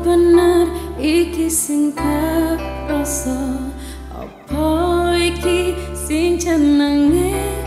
bener iki sing tak rasa apa iki sing jenenge?